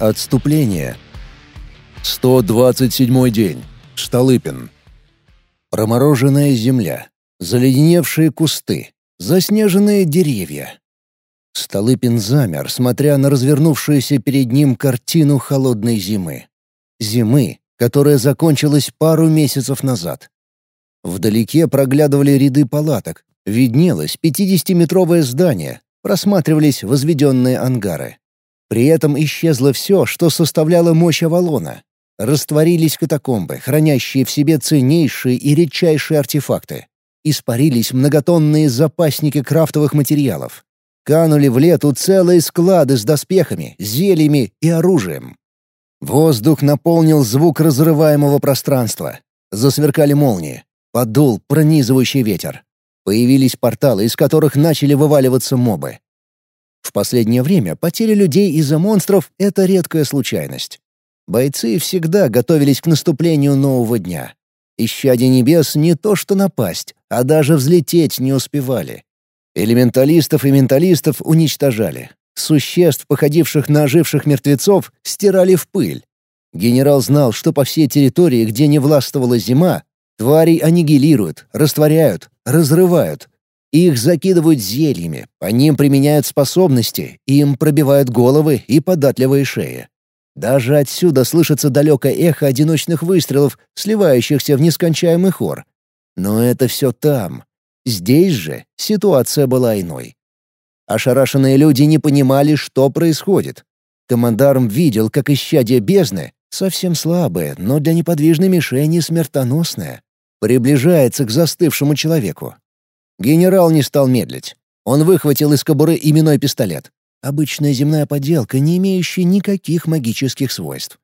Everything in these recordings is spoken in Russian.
Отступление. 127 день. Шталыпин. Промороженная земля. Заледеневшие кусты. Заснеженные деревья. Столыпин замер, смотря на развернувшуюся перед ним картину холодной зимы. Зимы, которая закончилась пару месяцев назад. Вдалеке проглядывали ряды палаток, виднелось пятидесятиметровое здание, просматривались возведенные ангары. При этом исчезло все, что составляло мощь Авалона. Растворились катакомбы, хранящие в себе ценнейшие и редчайшие артефакты. Испарились многотонные запасники крафтовых материалов. Канули в лету целые склады с доспехами, зельями и оружием. Воздух наполнил звук разрываемого пространства. Засверкали молнии. Подул пронизывающий ветер. Появились порталы, из которых начали вываливаться мобы. В последнее время потеря людей из-за монстров — это редкая случайность. Бойцы всегда готовились к наступлению нового дня. Исчадия небес не то что напасть, а даже взлететь не успевали. Элементалистов и менталистов уничтожали. Существ, походивших на оживших мертвецов, стирали в пыль. Генерал знал, что по всей территории, где не властвовала зима, тварей аннигилируют, растворяют, разрывают, их закидывают зельями, по ним применяют способности, им пробивают головы и податливые шеи. Даже отсюда слышится далекое эхо одиночных выстрелов, сливающихся в нескончаемый хор. Но это все там. Здесь же ситуация была иной. Ошарашенные люди не понимали, что происходит. Командарм видел, как исчадие бездны, совсем слабое, но для неподвижной мишени смертоносное, приближается к застывшему человеку. Генерал не стал медлить. Он выхватил из кобуры именной пистолет. Обычная земная поделка, не имеющая никаких магических свойств.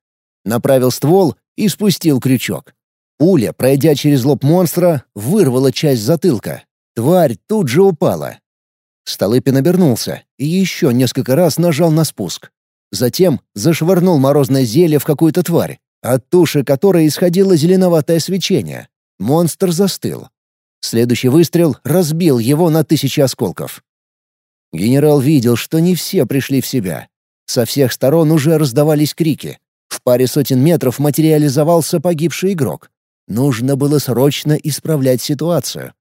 Направил ствол и спустил крючок. Пуля, пройдя через лоб монстра, вырвала часть затылка. Тварь тут же упала. Столыпин обернулся и еще несколько раз нажал на спуск. Затем зашвырнул морозное зелье в какую-то тварь, от туши которой исходило зеленоватое свечение. Монстр застыл. Следующий выстрел разбил его на тысячи осколков. Генерал видел, что не все пришли в себя. Со всех сторон уже раздавались крики. В паре сотен метров материализовался погибший игрок. Нужно было срочно исправлять ситуацию.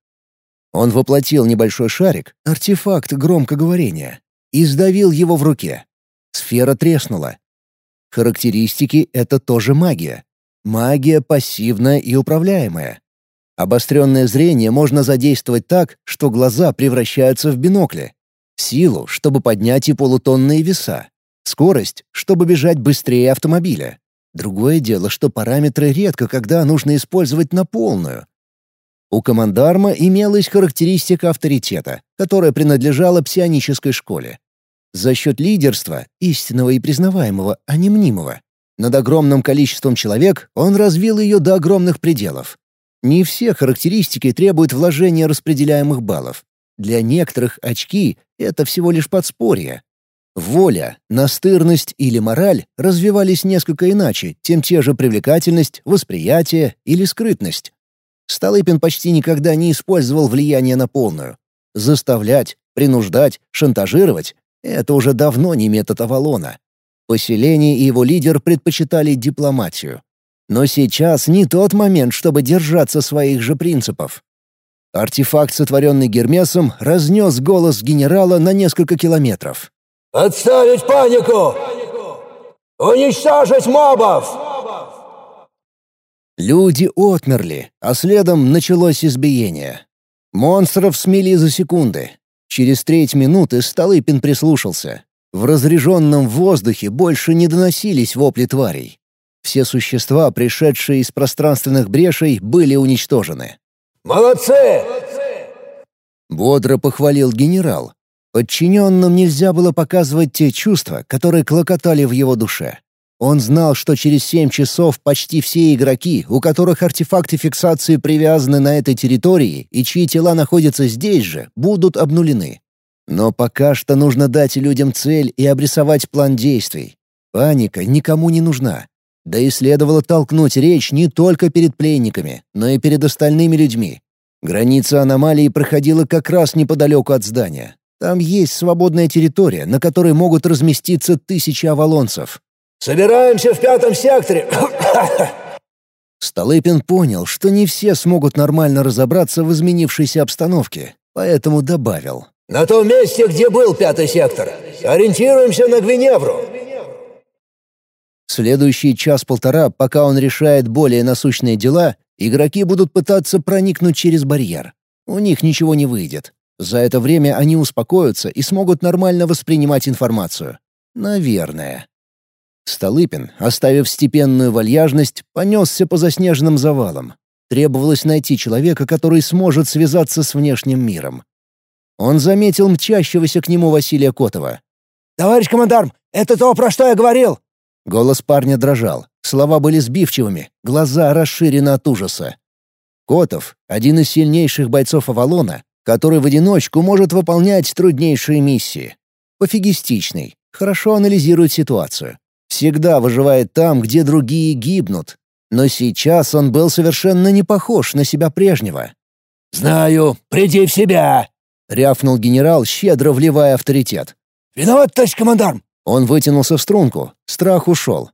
Он воплотил небольшой шарик, артефакт громкоговорения, и сдавил его в руке. Сфера треснула. Характеристики — это тоже магия. Магия пассивная и управляемая. Обостренное зрение можно задействовать так, что глаза превращаются в бинокли. Силу, чтобы поднять и полутонные веса. Скорость, чтобы бежать быстрее автомобиля. Другое дело, что параметры редко когда нужно использовать на полную. У командарма имелась характеристика авторитета, которая принадлежала псионической школе. За счет лидерства, истинного и признаваемого, а не мнимого. Над огромным количеством человек он развил ее до огромных пределов. Не все характеристики требуют вложения распределяемых баллов. Для некоторых очки — это всего лишь подспорье. Воля, настырность или мораль развивались несколько иначе, тем те же привлекательность, восприятие или скрытность. Столыпин почти никогда не использовал влияние на полную. Заставлять, принуждать, шантажировать — это уже давно не метод Авалона. Поселение и его лидер предпочитали дипломатию. Но сейчас не тот момент, чтобы держаться своих же принципов. Артефакт, сотворенный Гермесом, разнес голос генерала на несколько километров. «Отставить панику! Уничтожить мобов!» Люди отмерли, а следом началось избиение. Монстров смели за секунды. Через треть минуты Столыпин прислушался. В разреженном воздухе больше не доносились вопли тварей. Все существа, пришедшие из пространственных брешей, были уничтожены. «Молодцы!» Бодро похвалил генерал. Подчиненным нельзя было показывать те чувства, которые клокотали в его душе. Он знал, что через семь часов почти все игроки, у которых артефакты фиксации привязаны на этой территории и чьи тела находятся здесь же, будут обнулены. Но пока что нужно дать людям цель и обрисовать план действий. Паника никому не нужна. Да и следовало толкнуть речь не только перед пленниками, но и перед остальными людьми. Граница аномалии проходила как раз неподалеку от здания. Там есть свободная территория, на которой могут разместиться тысячи авалонцев. Собираемся в пятом секторе. Столыпин понял, что не все смогут нормально разобраться в изменившейся обстановке, поэтому добавил. «На том месте, где был пятый сектор. Ориентируемся на Гвиневру». Следующий час-полтора, пока он решает более насущные дела, игроки будут пытаться проникнуть через барьер. У них ничего не выйдет. За это время они успокоятся и смогут нормально воспринимать информацию. Наверное. Столыпин, оставив степенную вальяжность, понесся по заснеженным завалам. Требовалось найти человека, который сможет связаться с внешним миром. Он заметил мчащегося к нему Василия Котова. «Товарищ командарм, это то, про что я говорил!» Голос парня дрожал, слова были сбивчивыми, глаза расширены от ужаса. Котов — один из сильнейших бойцов Авалона, который в одиночку может выполнять труднейшие миссии. Пофигистичный, хорошо анализирует ситуацию. Всегда выживает там, где другие гибнут. Но сейчас он был совершенно не похож на себя прежнего. «Знаю, приди в себя!» — рявкнул генерал, щедро вливая авторитет. «Виноват, товарищ командарм!» Он вытянулся в струнку, страх ушел.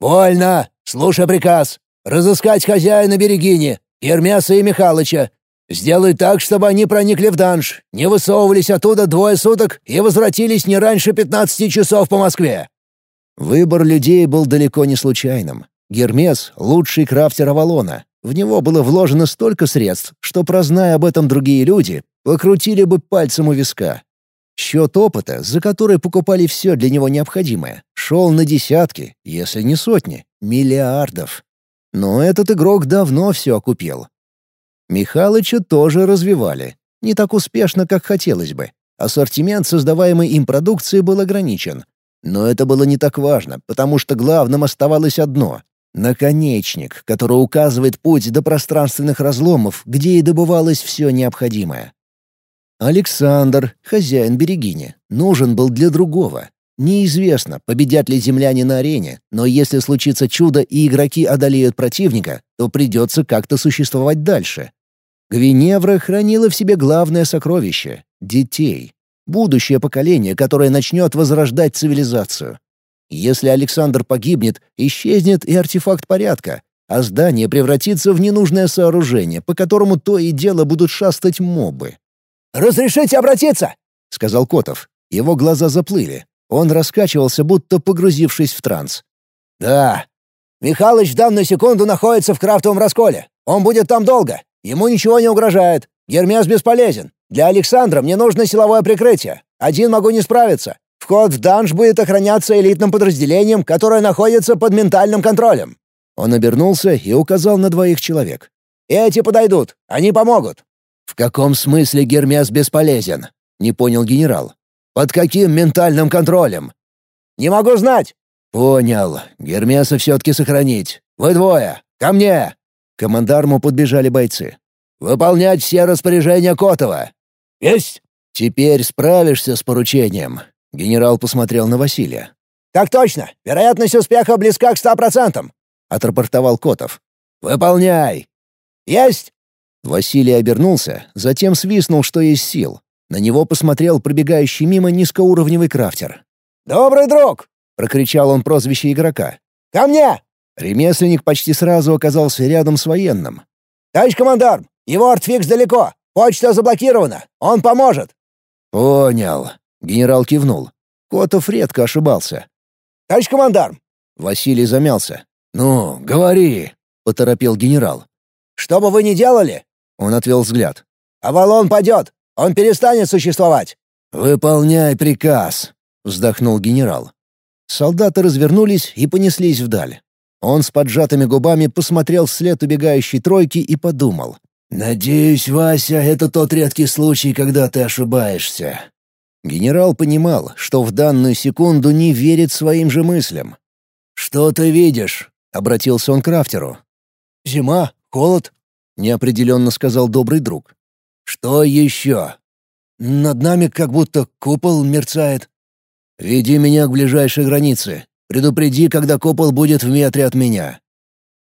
«Вольно! Слушай приказ! Разыскать хозяина Берегини, Ермеса и Михалыча. Сделай так, чтобы они проникли в данж, не высовывались оттуда двое суток и возвратились не раньше пятнадцати часов по Москве». Выбор людей был далеко не случайным. Гермес — лучший крафтер Авалона. В него было вложено столько средств, что, прозная об этом другие люди, покрутили бы пальцем у виска. Счет опыта, за который покупали все для него необходимое, шел на десятки, если не сотни, миллиардов. Но этот игрок давно все окупил. Михалыча тоже развивали. Не так успешно, как хотелось бы. Ассортимент создаваемой им продукции был ограничен. Но это было не так важно, потому что главным оставалось одно — наконечник, который указывает путь до пространственных разломов, где и добывалось все необходимое. Александр, хозяин Берегини, нужен был для другого. Неизвестно, победят ли земляне на арене, но если случится чудо и игроки одолеют противника, то придется как-то существовать дальше. Гвиневра хранила в себе главное сокровище — детей. Будущее поколение, которое начнет возрождать цивилизацию. Если Александр погибнет, исчезнет и артефакт порядка, а здание превратится в ненужное сооружение, по которому то и дело будут шастать мобы. «Разрешите обратиться?» — сказал Котов. Его глаза заплыли. Он раскачивался, будто погрузившись в транс. «Да. Михалыч в данную секунду находится в крафтовом расколе. Он будет там долго. Ему ничего не угрожает. Гермес бесполезен. Для Александра мне нужно силовое прикрытие. Один могу не справиться. Вход в данж будет охраняться элитным подразделением, которое находится под ментальным контролем». Он обернулся и указал на двоих человек. «Эти подойдут. Они помогут. «В каком смысле Гермес бесполезен?» — не понял генерал. «Под каким ментальным контролем?» «Не могу знать!» «Понял. Гермеса все-таки сохранить. Вы двое. Ко мне!» К командарму подбежали бойцы. «Выполнять все распоряжения Котова!» «Есть!» «Теперь справишься с поручением?» Генерал посмотрел на Василия. «Так точно! Вероятность успеха близка к ста процентам!» — отрапортовал Котов. «Выполняй!» «Есть!» Василий обернулся, затем свистнул, что есть сил. На него посмотрел пробегающий мимо низкоуровневый крафтер. «Добрый друг!» — прокричал он прозвище игрока. «Ко мне!» Ремесленник почти сразу оказался рядом с военным. «Товарищ командарм, его артфикс далеко. Почта заблокирована. Он поможет». «Понял». Генерал кивнул. Котов редко ошибался. «Товарищ командарм!» Василий замялся. «Ну, говори», — поторопил генерал. «Что бы вы ни делали, он отвел взгляд. «Авалон падет! Он перестанет существовать!» «Выполняй приказ!» — вздохнул генерал. Солдаты развернулись и понеслись вдаль. Он с поджатыми губами посмотрел вслед убегающей тройки и подумал. «Надеюсь, Вася, это тот редкий случай, когда ты ошибаешься». Генерал понимал, что в данную секунду не верит своим же мыслям. «Что ты видишь?» — обратился он к крафтеру. «Зима, холод, — неопределенно сказал добрый друг. «Что еще?» «Над нами как будто купол мерцает». «Веди меня к ближайшей границе. Предупреди, когда купол будет в метре от меня».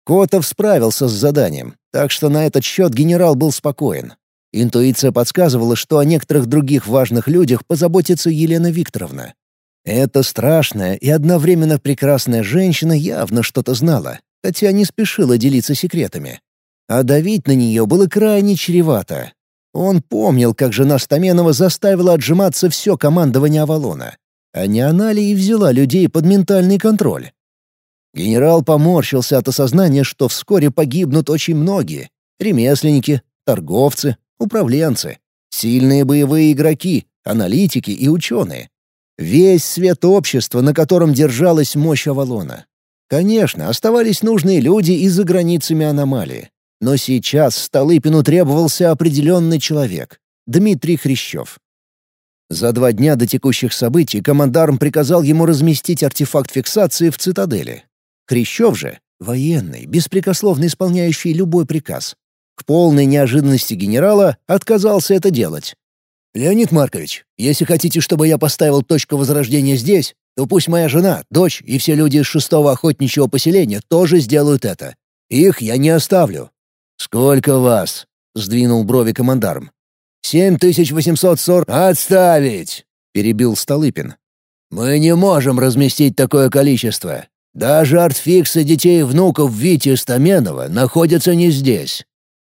Котов справился с заданием, так что на этот счет генерал был спокоен. Интуиция подсказывала, что о некоторых других важных людях позаботится Елена Викторовна. Эта страшная и одновременно прекрасная женщина явно что-то знала, хотя не спешила делиться секретами. А давить на нее было крайне чревато. Он помнил, как жена Стаменова заставила отжиматься все командование Авалона. А не она ли и взяла людей под ментальный контроль? Генерал поморщился от осознания, что вскоре погибнут очень многие — ремесленники, торговцы, управленцы, сильные боевые игроки, аналитики и ученые. Весь свет общества, на котором держалась мощь Авалона. Конечно, оставались нужные люди и за границами аномалии. Но сейчас Столыпину требовался определенный человек — Дмитрий Хрящев. За два дня до текущих событий командарм приказал ему разместить артефакт фиксации в цитадели. Хрящев же — военный, беспрекословно исполняющий любой приказ. К полной неожиданности генерала отказался это делать. «Леонид Маркович, если хотите, чтобы я поставил точку возрождения здесь, то пусть моя жена, дочь и все люди из шестого охотничьего поселения тоже сделают это. Их я не оставлю». «Сколько вас?» — сдвинул брови командарм. «Семь тысяч восемьсот сорок...» «Отставить!» — перебил Столыпин. «Мы не можем разместить такое количество. Даже артфиксы детей и внуков Вити Стаменова находятся не здесь».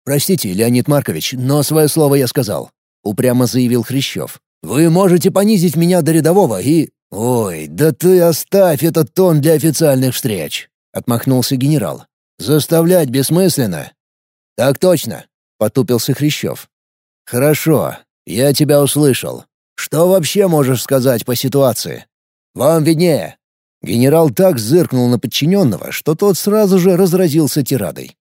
«Простите, Леонид Маркович, но свое слово я сказал. — упрямо заявил Хрящев. «Вы можете понизить меня до рядового и...» «Ой, да ты оставь этот тон для официальных встреч!» — отмахнулся генерал. «Заставлять бессмысленно». «Так точно», — потупился Хрящев. «Хорошо, я тебя услышал. Что вообще можешь сказать по ситуации? Вам виднее». Генерал так зыркнул на подчиненного, что тот сразу же разразился тирадой.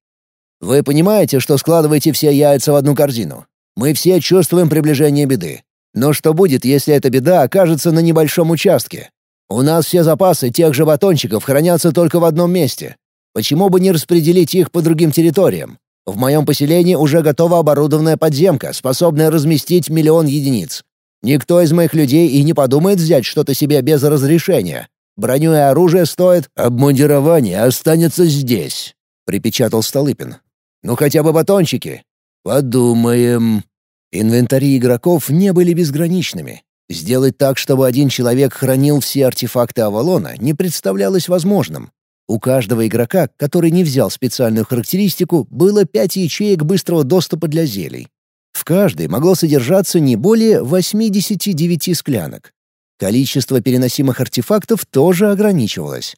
«Вы понимаете, что складываете все яйца в одну корзину? Мы все чувствуем приближение беды. Но что будет, если эта беда окажется на небольшом участке? У нас все запасы тех же батончиков хранятся только в одном месте. Почему бы не распределить их по другим территориям? В моем поселении уже готова оборудованная подземка, способная разместить миллион единиц. Никто из моих людей и не подумает взять что-то себе без разрешения. Броню и оружие стоит, обмундирование останется здесь», — припечатал Столыпин. «Ну хотя бы батончики. «Подумаем». Инвентари игроков не были безграничными. Сделать так, чтобы один человек хранил все артефакты Авалона, не представлялось возможным. У каждого игрока, который не взял специальную характеристику, было пять ячеек быстрого доступа для зелий. В каждой могло содержаться не более 89 склянок. Количество переносимых артефактов тоже ограничивалось.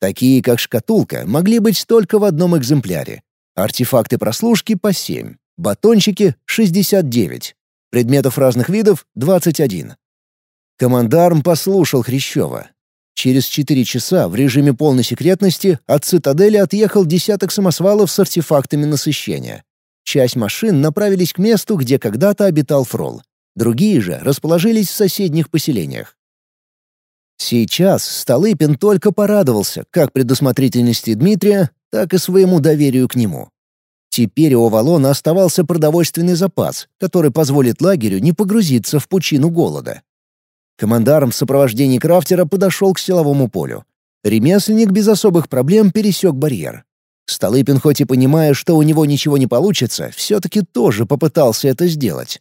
Такие, как шкатулка, могли быть только в одном экземпляре. Артефакты прослушки — по 7. Батончики — 69. Предметов разных видов — 21. Командарм послушал Хрящева. Через четыре часа в режиме полной секретности от цитадели отъехал десяток самосвалов с артефактами насыщения. Часть машин направились к месту, где когда-то обитал Фрол. Другие же расположились в соседних поселениях. Сейчас Столыпин только порадовался как предусмотрительности Дмитрия, так и своему доверию к нему. Теперь у Авалона оставался продовольственный запас, который позволит лагерю не погрузиться в пучину голода. Командарм в сопровождении крафтера подошел к силовому полю. Ремесленник без особых проблем пересек барьер. Столыпин, хоть и понимая, что у него ничего не получится, все-таки тоже попытался это сделать.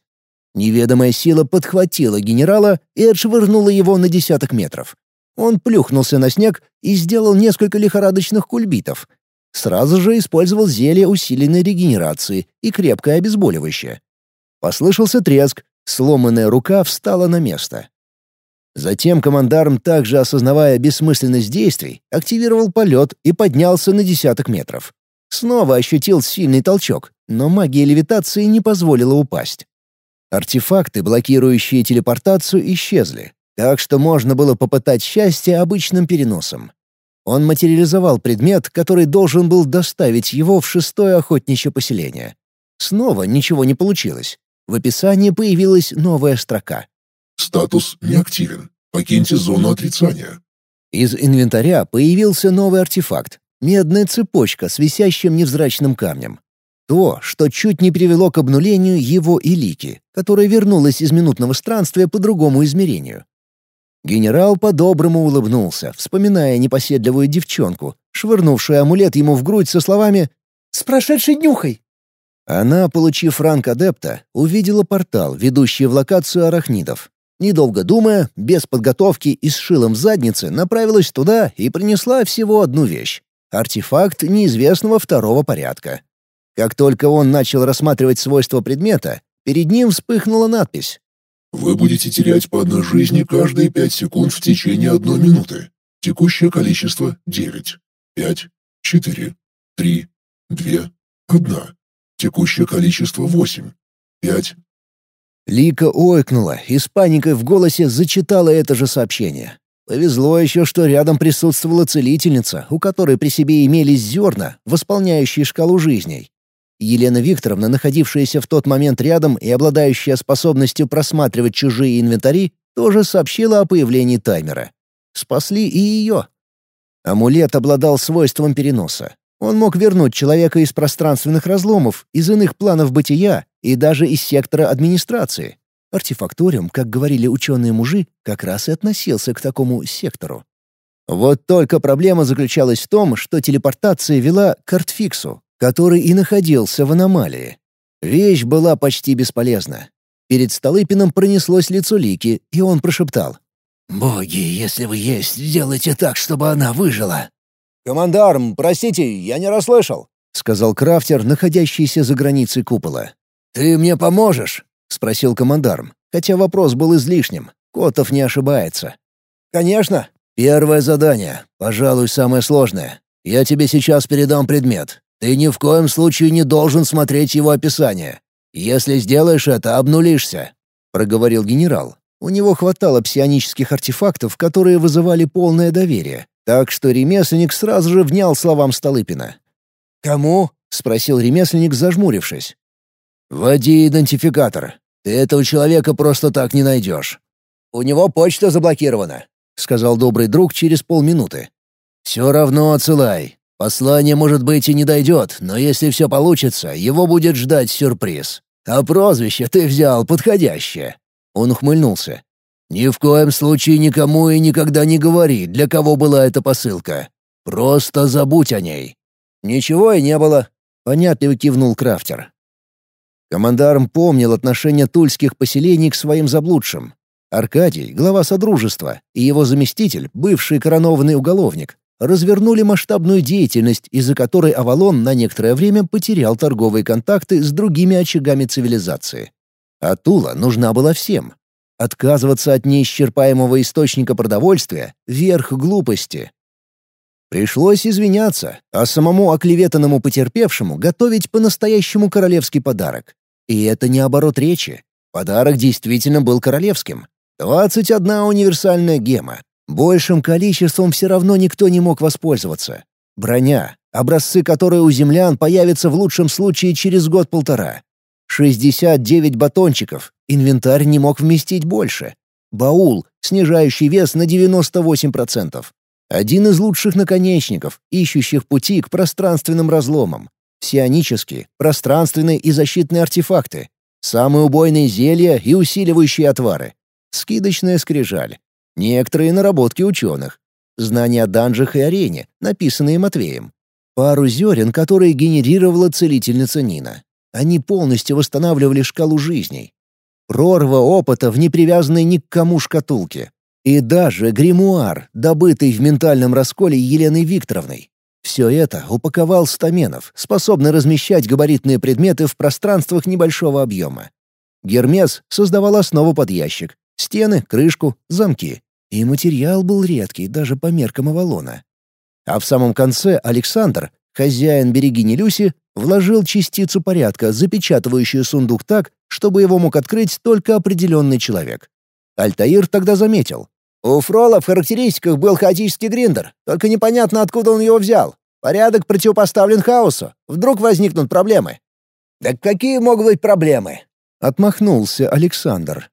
Неведомая сила подхватила генерала и отшвырнула его на десяток метров. Он плюхнулся на снег и сделал несколько лихорадочных кульбитов — Сразу же использовал зелье усиленной регенерации и крепкое обезболивающее. Послышался треск, сломанная рука встала на место. Затем командарм, также осознавая бессмысленность действий, активировал полет и поднялся на десяток метров. Снова ощутил сильный толчок, но магия левитации не позволила упасть. Артефакты, блокирующие телепортацию, исчезли, так что можно было попытать счастье обычным переносом. Он материализовал предмет, который должен был доставить его в шестое охотничье поселение. Снова ничего не получилось. В описании появилась новая строка. «Статус неактивен. Покиньте зону отрицания». Из инвентаря появился новый артефакт — медная цепочка с висящим невзрачным камнем. То, что чуть не привело к обнулению его Илики, которая вернулась из минутного странствия по другому измерению. Генерал по-доброму улыбнулся, вспоминая непоседливую девчонку, швырнувшую амулет ему в грудь со словами «С прошедшей днюхой!». Она, получив ранг адепта, увидела портал, ведущий в локацию арахнидов. Недолго думая, без подготовки и с шилом в заднице направилась туда и принесла всего одну вещь — артефакт неизвестного второго порядка. Как только он начал рассматривать свойства предмета, перед ним вспыхнула надпись. «Вы будете терять по одной жизни каждые пять секунд в течение одной минуты. Текущее количество — девять, пять, четыре, три, две, одна. Текущее количество — восемь, пять, Лика ойкнула и с паникой в голосе зачитала это же сообщение. Повезло еще, что рядом присутствовала целительница, у которой при себе имелись зерна, восполняющие шкалу жизней. Елена Викторовна, находившаяся в тот момент рядом и обладающая способностью просматривать чужие инвентари, тоже сообщила о появлении таймера. Спасли и ее. Амулет обладал свойством переноса. Он мог вернуть человека из пространственных разломов, из иных планов бытия и даже из сектора администрации. Артефакториум, как говорили ученые-мужи, как раз и относился к такому сектору. Вот только проблема заключалась в том, что телепортация вела к артфиксу, который и находился в аномалии. Вещь была почти бесполезна. Перед Столыпиным пронеслось лицо Лики, и он прошептал. «Боги, если вы есть, сделайте так, чтобы она выжила». «Командарм, простите, я не расслышал», — сказал крафтер, находящийся за границей купола. «Ты мне поможешь?» — спросил командарм, хотя вопрос был излишним. Котов не ошибается. «Конечно». «Первое задание, пожалуй, самое сложное. Я тебе сейчас передам предмет. Ты ни в коем случае не должен смотреть его описание. Если сделаешь это, обнулишься», — проговорил генерал. У него хватало псионических артефактов, которые вызывали полное доверие, так что ремесленник сразу же внял словам Столыпина. «Кому?» — спросил ремесленник, зажмурившись. «Вводи идентификатор. Ты этого человека просто так не найдешь». «У него почта заблокирована», — сказал добрый друг через полминуты. «Все равно отсылай. Послание, может быть, и не дойдет, но если все получится, его будет ждать сюрприз. А прозвище ты взял подходящее». Он ухмыльнулся. Ни в коем случае никому и никогда не говори, для кого была эта посылка. Просто забудь о ней». «Ничего и не было», — понятливо кивнул Крафтер. Командарм помнил отношение тульских поселений к своим заблудшим. Аркадий, глава Содружества, и его заместитель, бывший коронованный уголовник, развернули масштабную деятельность, из-за которой Авалон на некоторое время потерял торговые контакты с другими очагами цивилизации. А Тула нужна была всем, Отказываться от неисчерпаемого источника продовольствия — верх глупости. Пришлось извиняться, а самому оклеветанному потерпевшему готовить по-настоящему королевский подарок. И это не оборот речи. Подарок действительно был королевским. 21 универсальная гема. Большим количеством все равно никто не мог воспользоваться. Броня, образцы которой у землян появятся в лучшем случае через год-полтора. 69 батончиков, инвентарь не мог вместить больше. Баул, снижающий вес на 98%. Один из лучших наконечников, ищущих пути к пространственным разломам. Сионические, пространственные и защитные артефакты. Самые убойные зелья и усиливающие отвары. Скидочная скрижаль. Некоторые наработки ученых. Знания о данжах и арене, написанные Матвеем. Пару зерен, которые генерировала целительница Нина. Они полностью восстанавливали шкалу жизней. Прорва опыта в непривязанной ни к кому шкатулке. И даже гримуар, добытый в ментальном расколе Еленой Викторовной. Все это упаковал Стаменов, способный размещать габаритные предметы в пространствах небольшого объема. Гермес создавал основу под ящик, стены, крышку, замки. И материал был редкий даже по меркам Авалона. А в самом конце Александр, хозяин берегини Люси, вложил частицу порядка, запечатывающую сундук так, чтобы его мог открыть только определенный человек. Альтаир тогда заметил. «У Фрола в характеристиках был хаотический гриндер, только непонятно, откуда он его взял. Порядок противопоставлен хаосу. Вдруг возникнут проблемы». «Да какие могут быть проблемы?» — отмахнулся Александр.